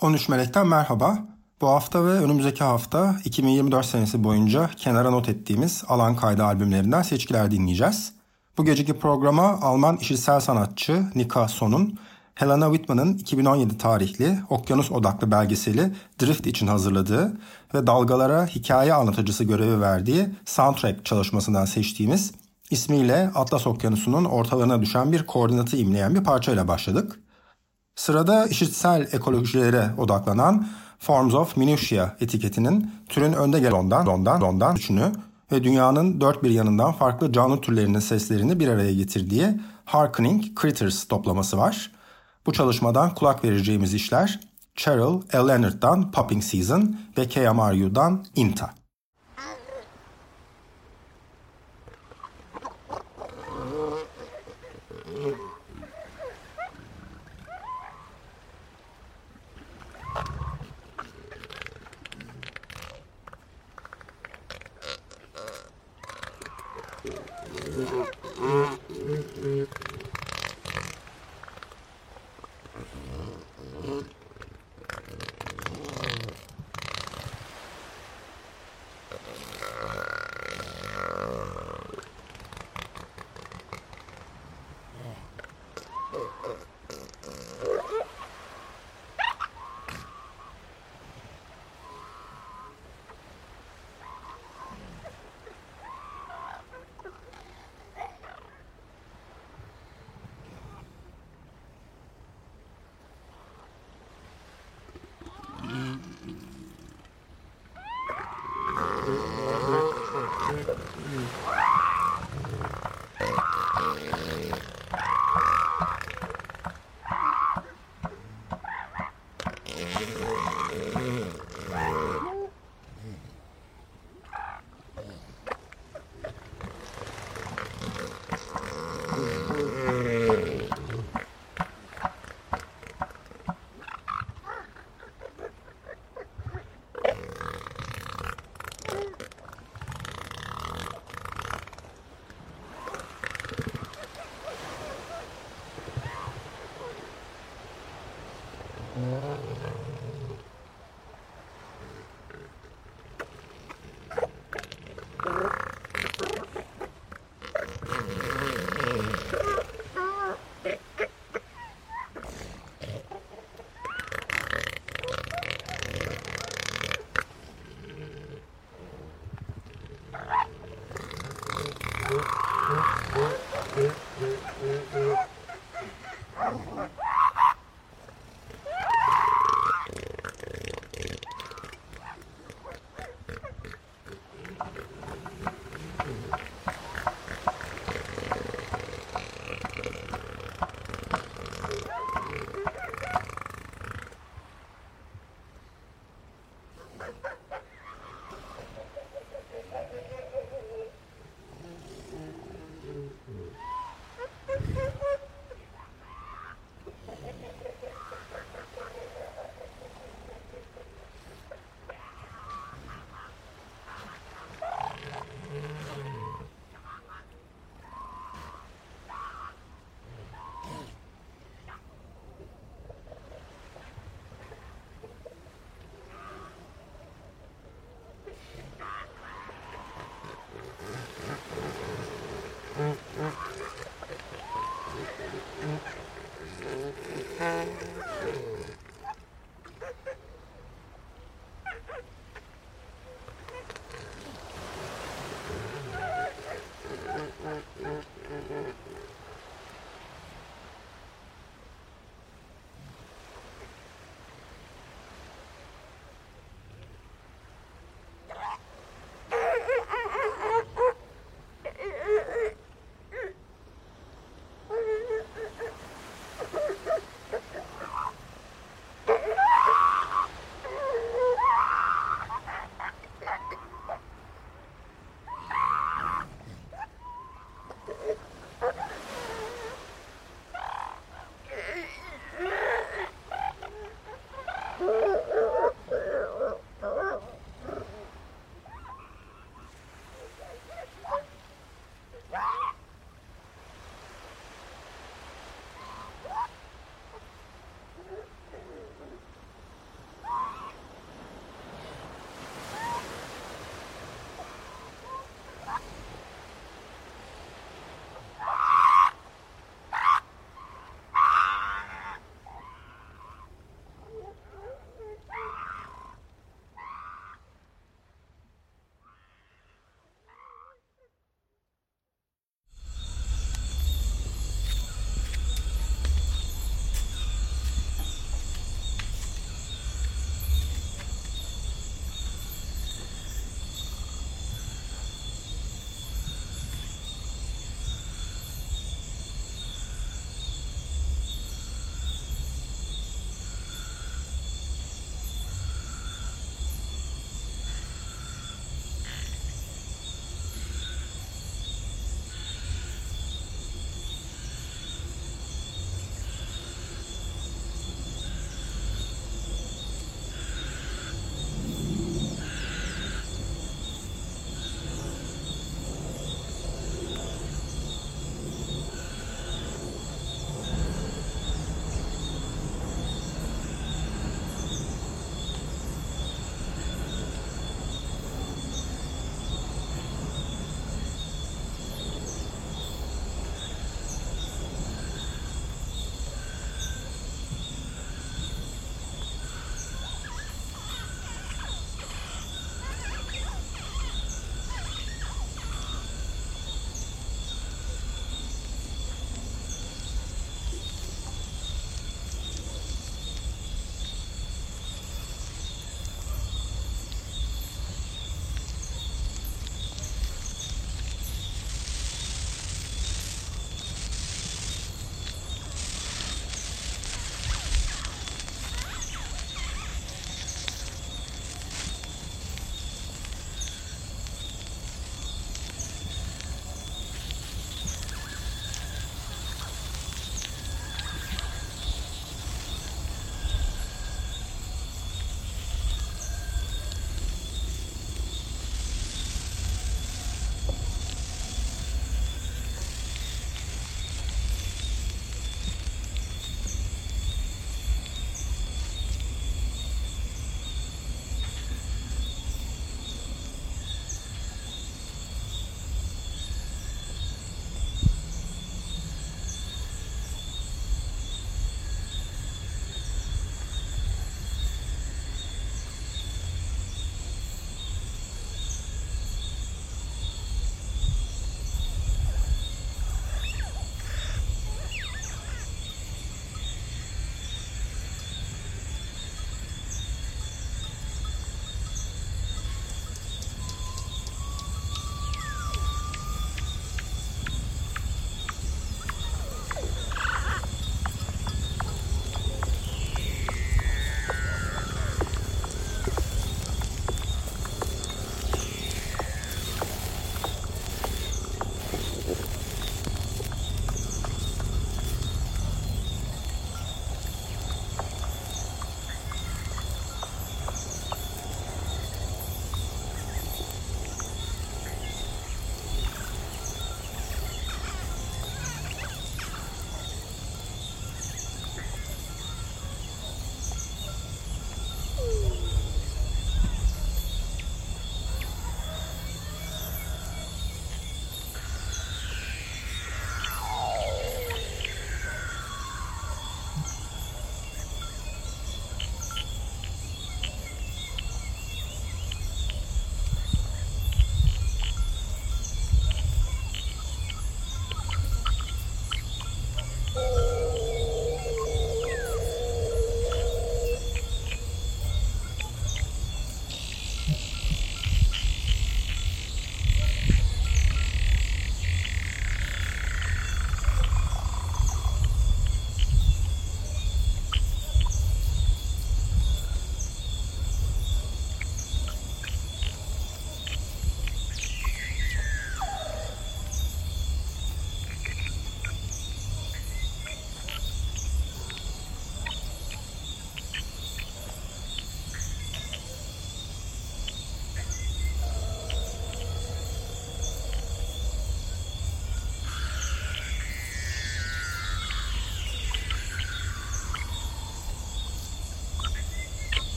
13 Melek'ten merhaba. Bu hafta ve önümüzdeki hafta 2024 senesi boyunca kenara not ettiğimiz alan kaydı albümlerinden seçkiler dinleyeceğiz. Bu geceki programa Alman işitsel sanatçı Nika Son'un Helena Whitman'ın 2017 tarihli okyanus odaklı belgeseli Drift için hazırladığı ve dalgalara hikaye anlatıcısı görevi verdiği soundtrack çalışmasından seçtiğimiz ismiyle Atlas Okyanusu'nun ortalarına düşen bir koordinatı imleyen bir parçayla başladık. Sırada işitsel ekolojilere odaklanan Forms of Minutia etiketinin türün önde gelen ondan, ondan, ondan üçünü ve dünyanın dört bir yanından farklı canlı türlerinin seslerini bir araya getirdiği Harkening Critters toplaması var. Bu çalışmadan kulak vereceğimiz işler Cheryl L. Leonard'dan Popping Season ve KMRU'dan Inta. Mm-hmm.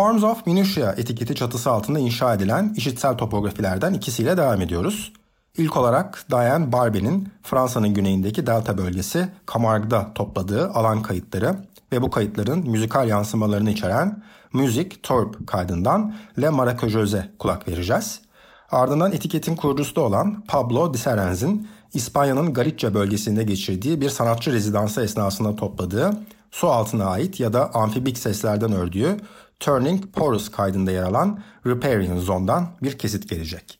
Forms of Minutia etiketi çatısı altında inşa edilen işitsel topografilerden ikisiyle devam ediyoruz. İlk olarak Diane Barbie'nin Fransa'nın güneyindeki delta bölgesi Camargue'da topladığı alan kayıtları ve bu kayıtların müzikal yansımalarını içeren Music Torp kaydından Le Maracajöze kulak vereceğiz. Ardından etiketin kurucusu da olan Pablo Diserenz'in İspanya'nın Galicia bölgesinde geçirdiği bir sanatçı rezidansı esnasında topladığı su altına ait ya da amfibik seslerden ördüğü Turning Porous kaydında yer alan Riparian Zone'dan bir kesit gelecek.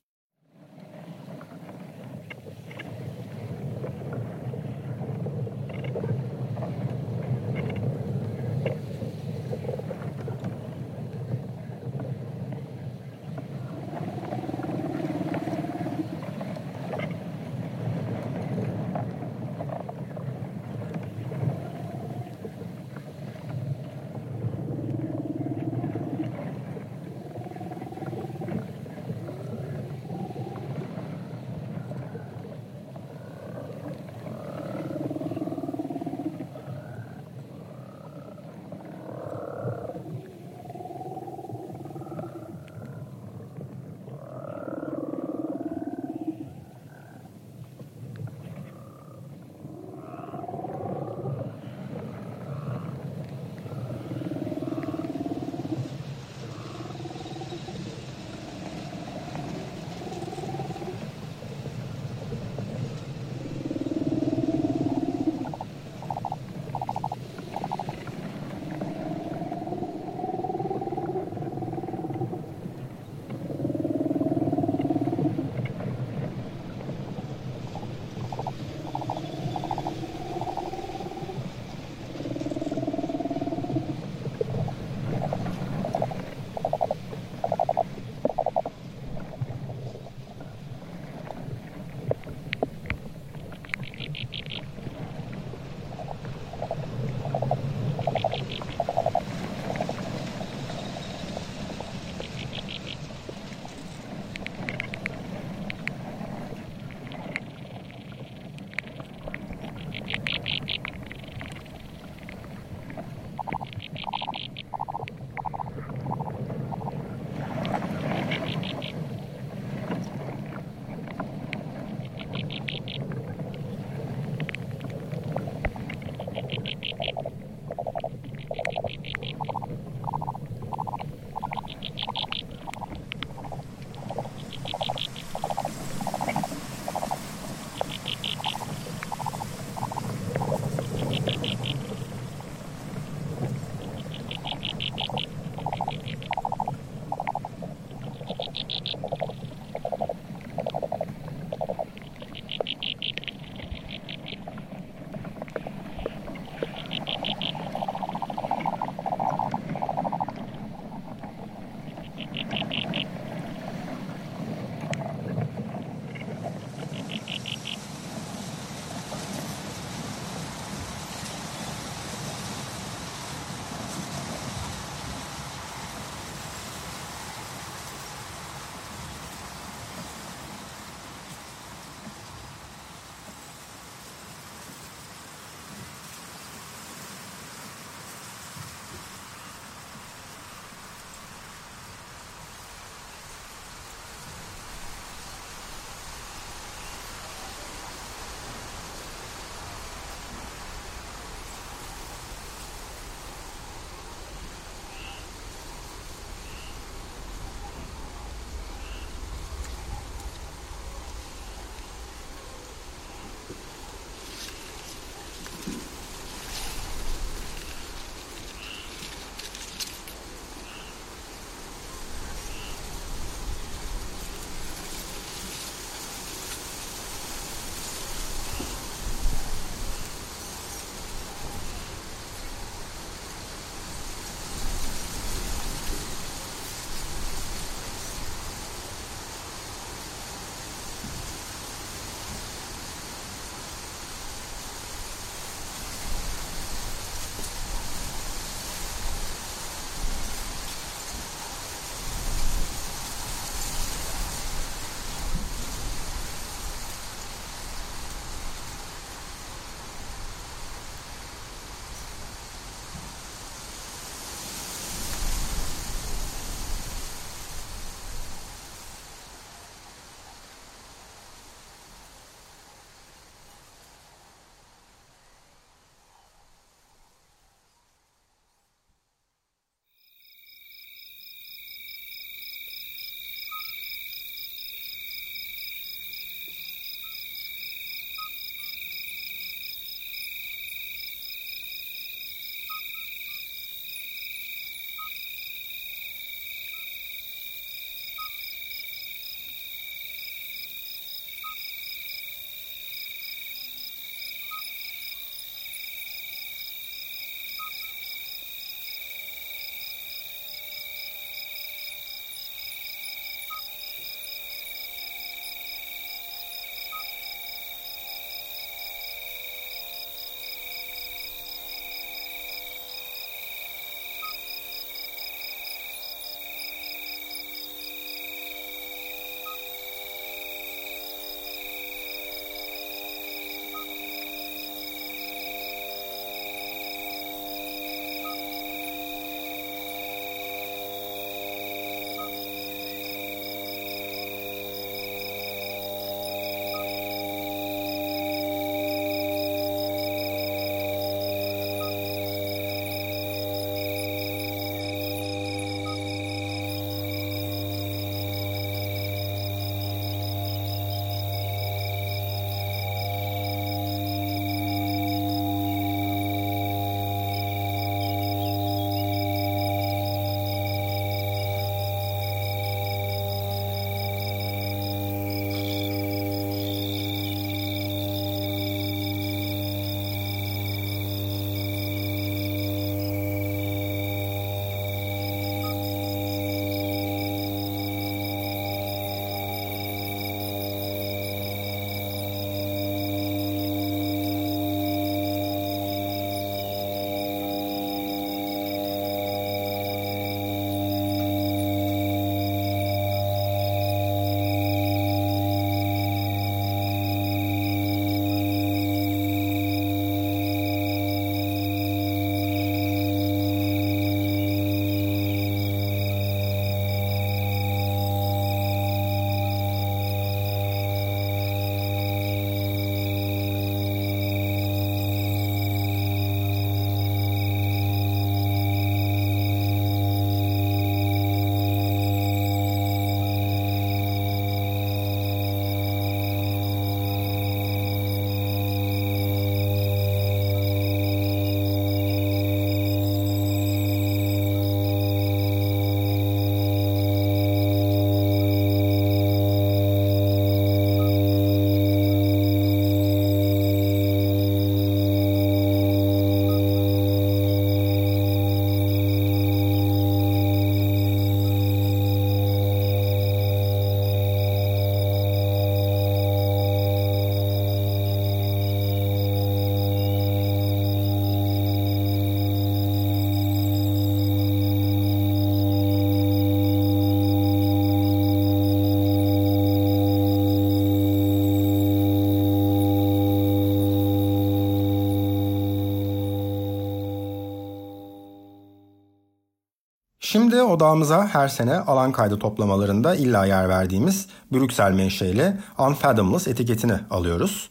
Şimdi odağımıza her sene alan kaydı toplamalarında illa yer verdiğimiz Brüksel menşeli Unfathomless etiketini alıyoruz.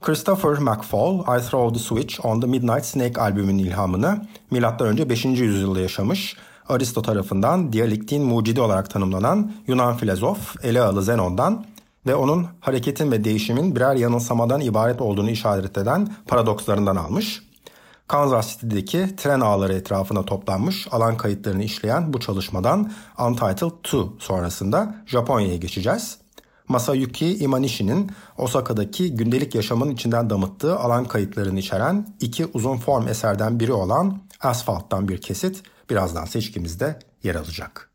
Christopher McFall, I Throw the Switch on the Midnight Snake albümünün ilhamını M.Ö. 5. yüzyılda yaşamış, Aristo tarafından diyalektiğin mucidi olarak tanımlanan Yunan filozof Elealı Zenon'dan ve onun hareketin ve değişimin birer yanılsamadan ibaret olduğunu işaret eden paradokslarından almış. Kansas City'deki tren ağları etrafına toplanmış alan kayıtlarını işleyen bu çalışmadan Untitled 2 sonrasında Japonya'ya geçeceğiz. Masayuki Imanishi'nin Osaka'daki gündelik yaşamın içinden damıttığı alan kayıtlarını içeren iki uzun form eserden biri olan Asfalt'tan bir kesit birazdan seçkimizde yer alacak.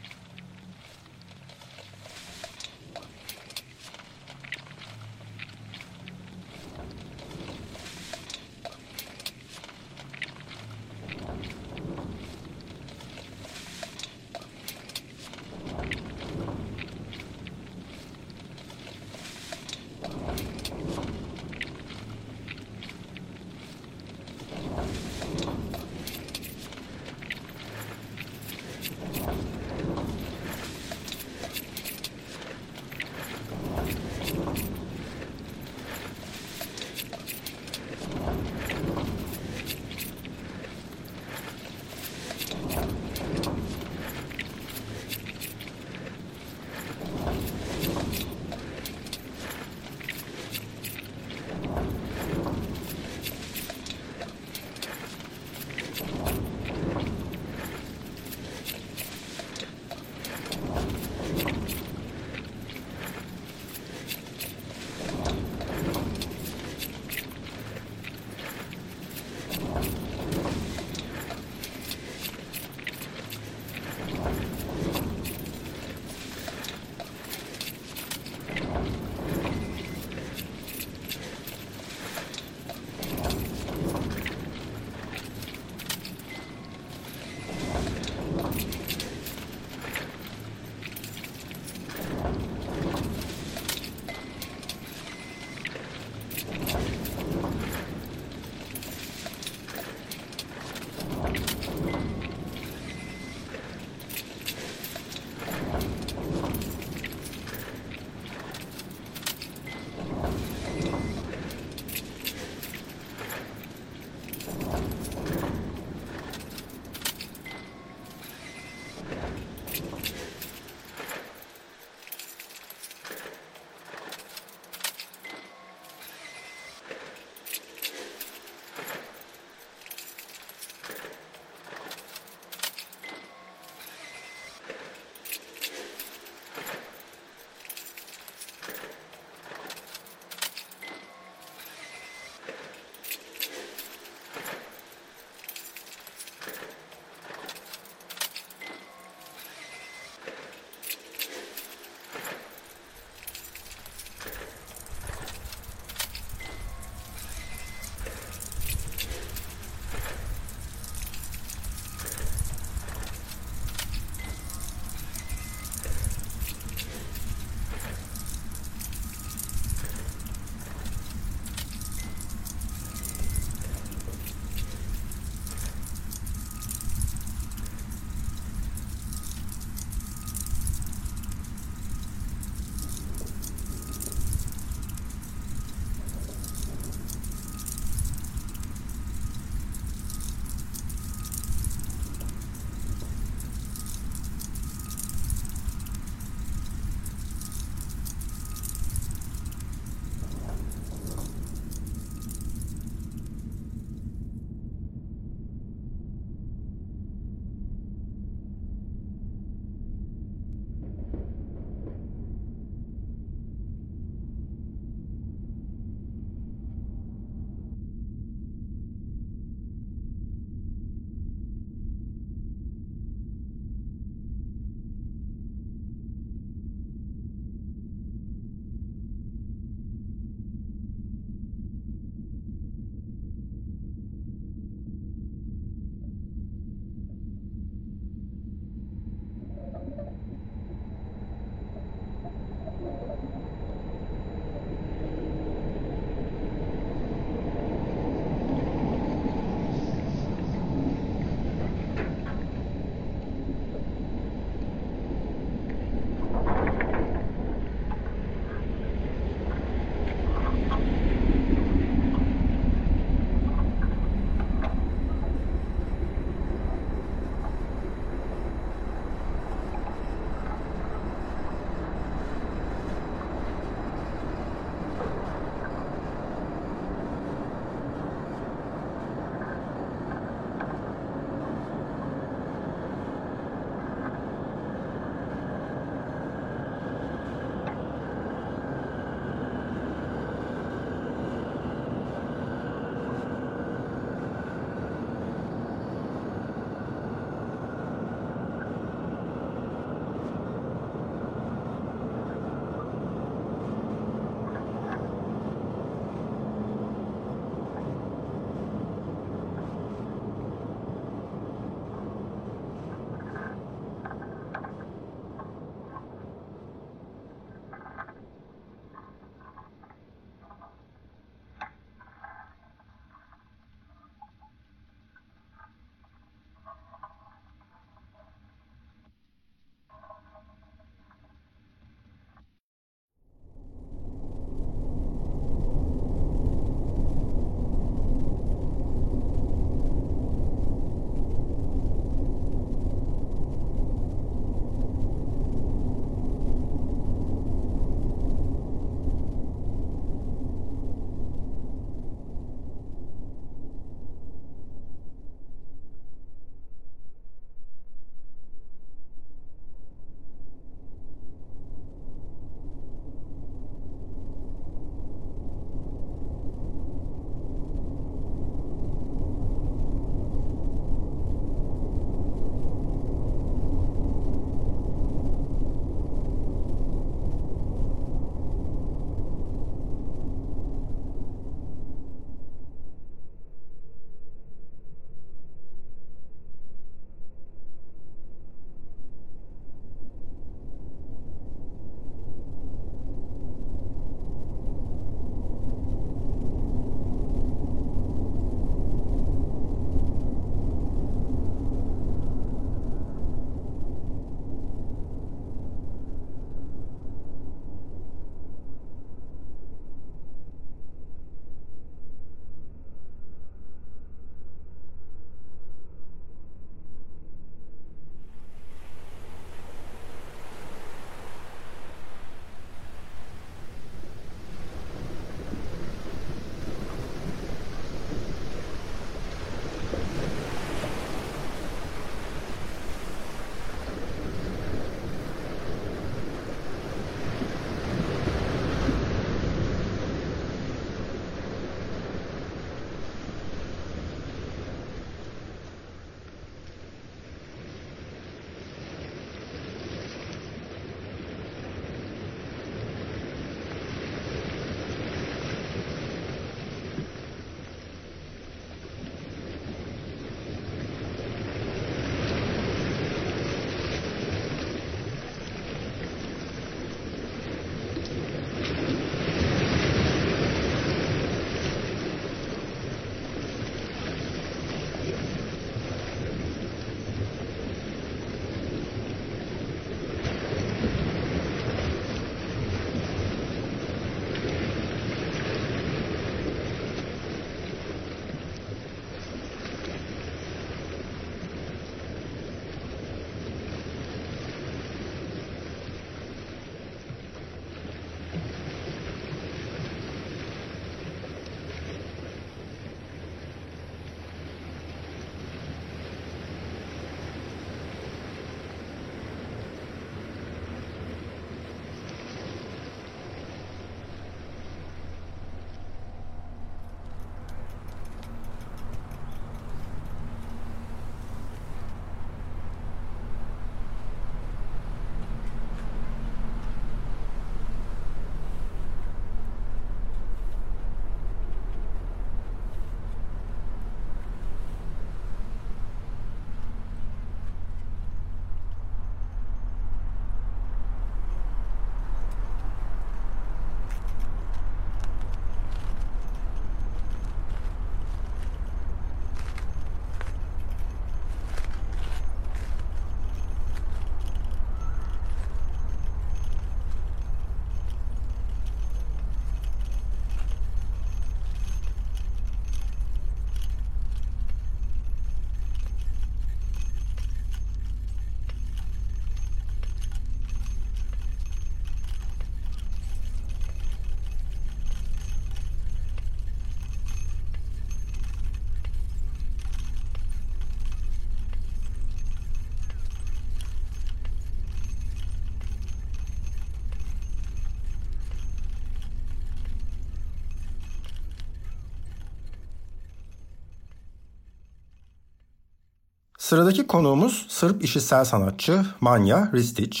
Sıradaki konuğumuz Sırp işitsel sanatçı Manya Ristic.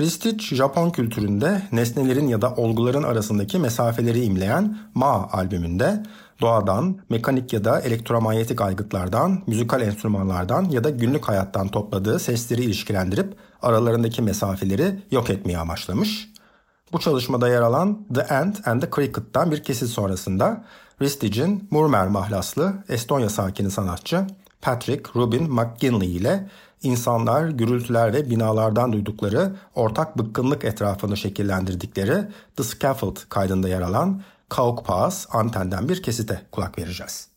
Ristic, Japon kültüründe nesnelerin ya da olguların arasındaki mesafeleri imleyen Ma albümünde doğadan, mekanik ya da elektromanyetik aygıtlardan, müzikal enstrümanlardan ya da günlük hayattan topladığı sesleri ilişkilendirip aralarındaki mesafeleri yok etmeye amaçlamış. Bu çalışmada yer alan The Ant and the Cricket'tan bir kesit sonrasında Ristic'in Murmer mahlaslı Estonya sakini sanatçı Patrick Rubin McGinley ile insanlar, gürültüler ve binalardan duydukları ortak bıkkınlık etrafını şekillendirdikleri The Scaffold kaydında yer alan Kauk Pass antenden bir kesite kulak vereceğiz.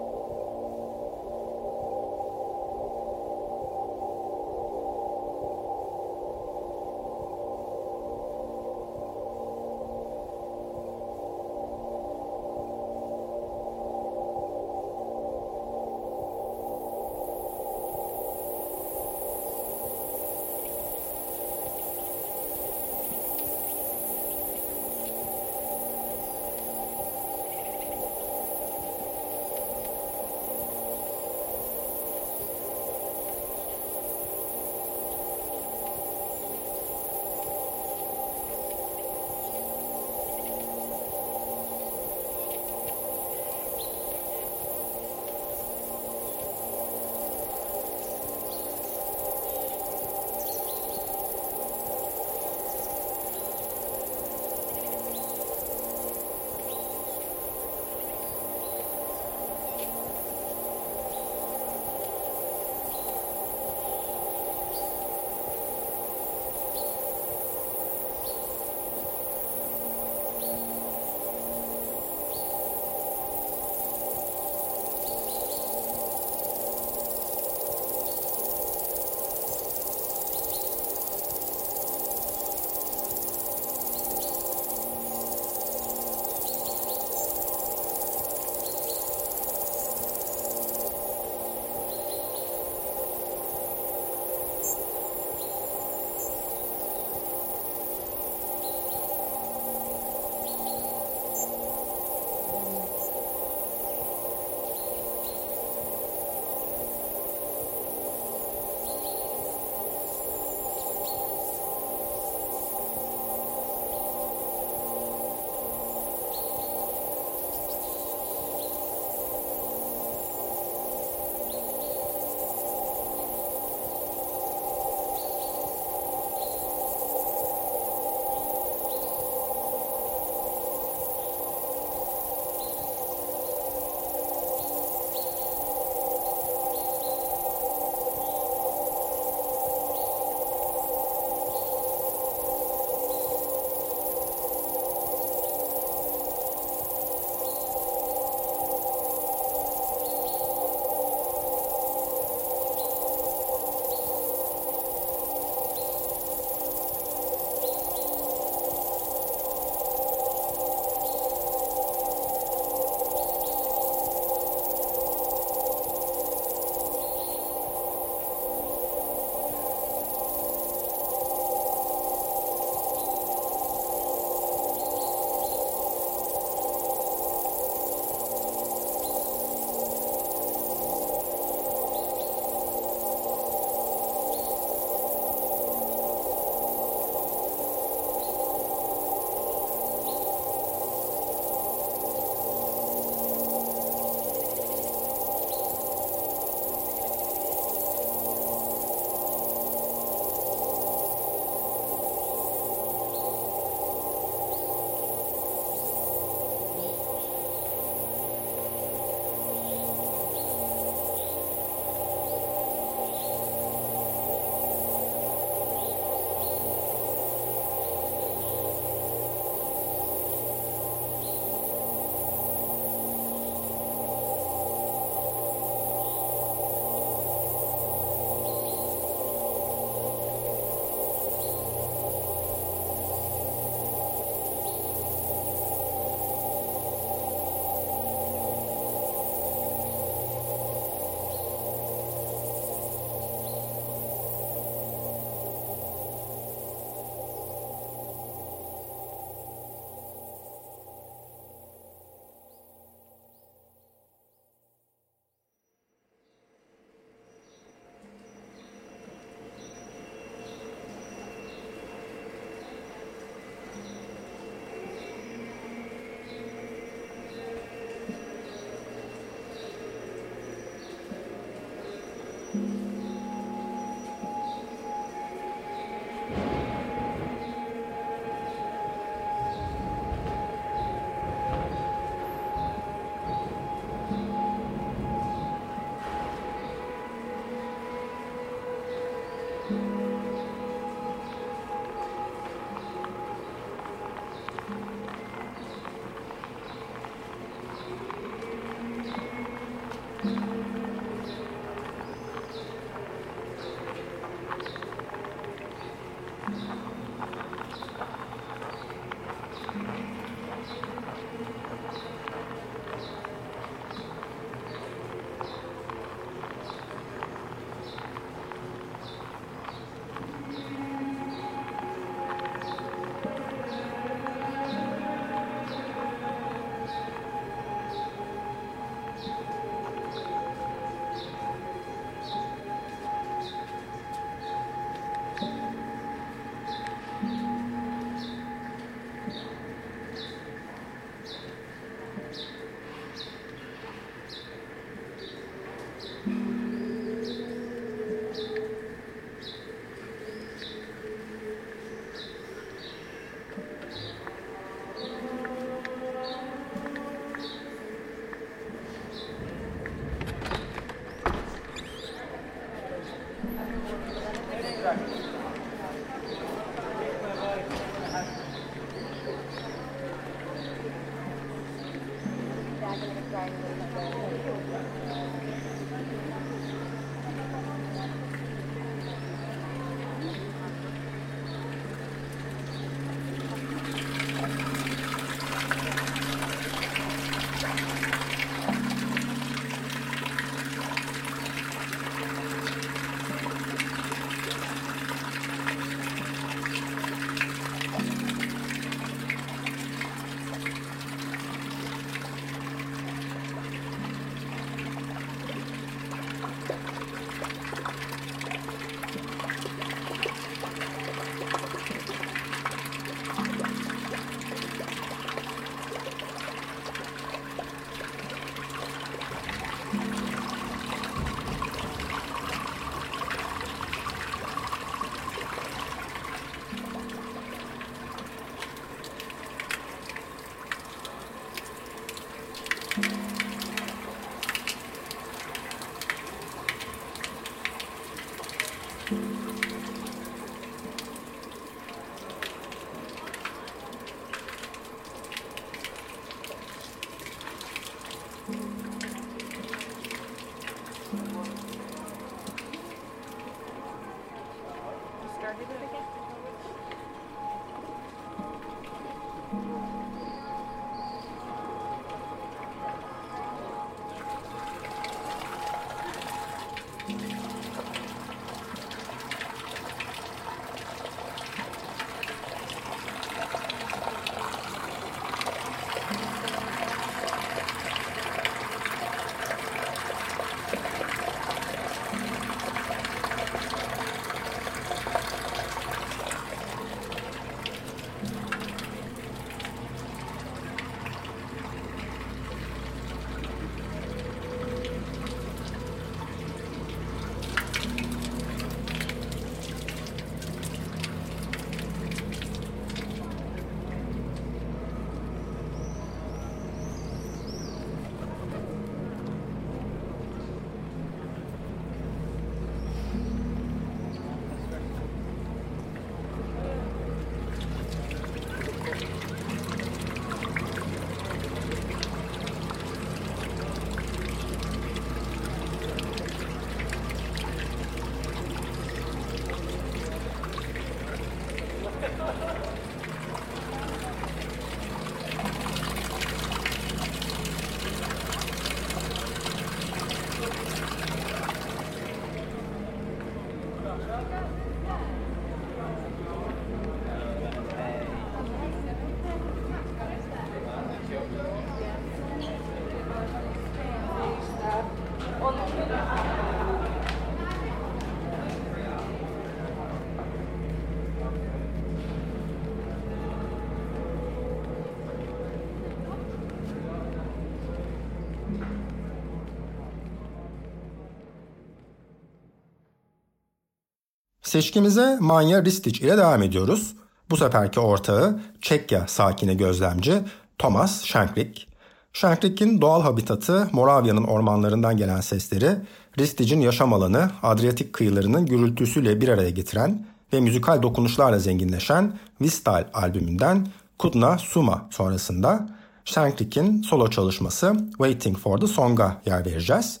Seçkimize Manya Ristic ile devam ediyoruz. Bu seferki ortağı Çekya sakini gözlemci Thomas Shankrick. Shankrick'in doğal habitatı Moravya'nın ormanlarından gelen sesleri Ristic'in yaşam alanı Adriyatik kıyılarının gürültüsüyle bir araya getiren ve müzikal dokunuşlarla zenginleşen Vistal albümünden Kudna Suma sonrasında Shankrick'in solo çalışması Waiting for the Song'a yer vereceğiz.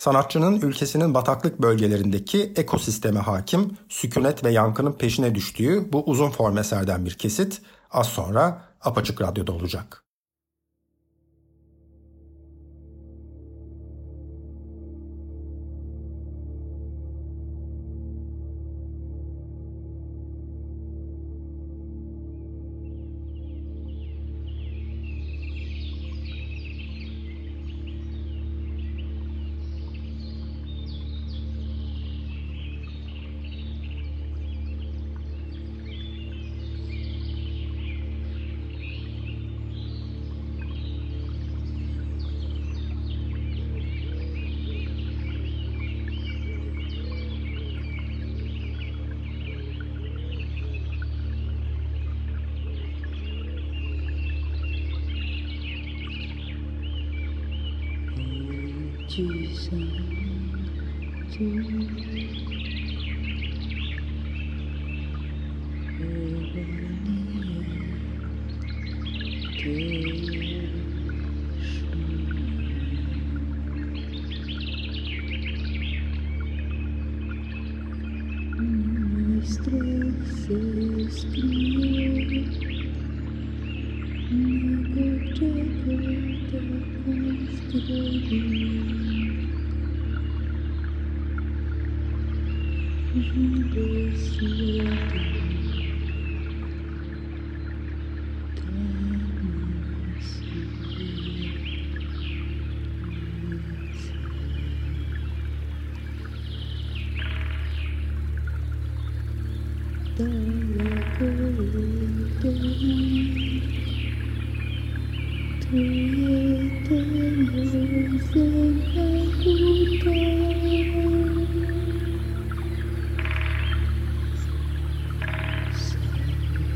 Sanatçının ülkesinin bataklık bölgelerindeki ekosisteme hakim sükunet ve yankının peşine düştüğü bu uzun form eserden bir kesit az sonra Apaçık Radyo'da olacak. 聚散总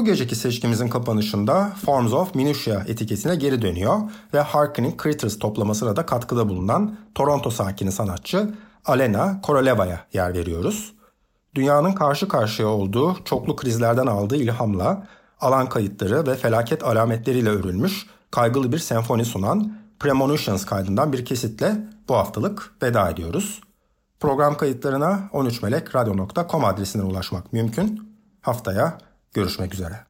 Bu geceki seçkimizin kapanışında Forms of Minutia etiketine geri dönüyor ve Harken'in Critters toplamasına da katkıda bulunan Toronto sakini sanatçı Alena Koroleva'ya yer veriyoruz. Dünyanın karşı karşıya olduğu çoklu krizlerden aldığı ilhamla alan kayıtları ve felaket alametleriyle örülmüş kaygılı bir senfoni sunan Premonitions kaydından bir kesitle bu haftalık veda ediyoruz. Program kayıtlarına 13melekradyo.com adresinden ulaşmak mümkün. Haftaya görüşmek üzere.